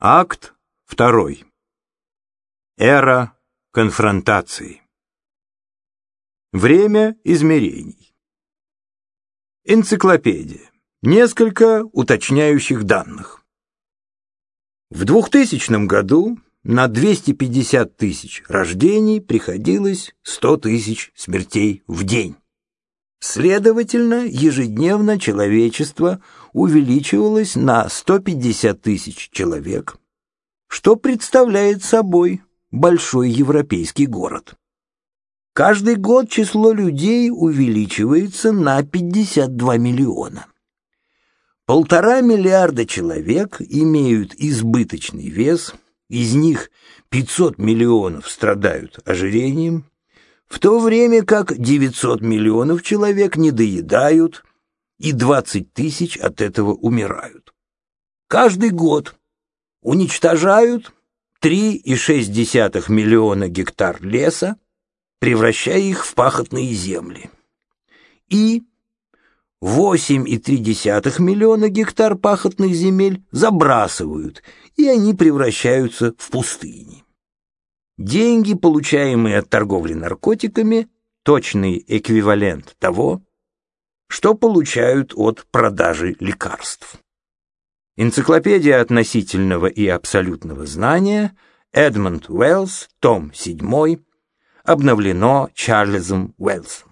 Акт второй. Эра конфронтации. Время измерений. Энциклопедия. Несколько уточняющих данных. В 2000 году на 250 тысяч рождений приходилось 100 тысяч смертей в день. Следовательно, ежедневно человечество увеличивалось на 150 тысяч человек, что представляет собой большой европейский город. Каждый год число людей увеличивается на 52 миллиона. Полтора миллиарда человек имеют избыточный вес, из них 500 миллионов страдают ожирением, в то время как 900 миллионов человек недоедают и 20 тысяч от этого умирают. Каждый год уничтожают 3,6 миллиона гектар леса, превращая их в пахотные земли. И 8,3 миллиона гектар пахотных земель забрасывают, и они превращаются в пустыни. Деньги, получаемые от торговли наркотиками, точный эквивалент того, что получают от продажи лекарств. Энциклопедия относительного и абсолютного знания, Эдмонд Уэллс, том 7, обновлено Чарльзом Уэллсом.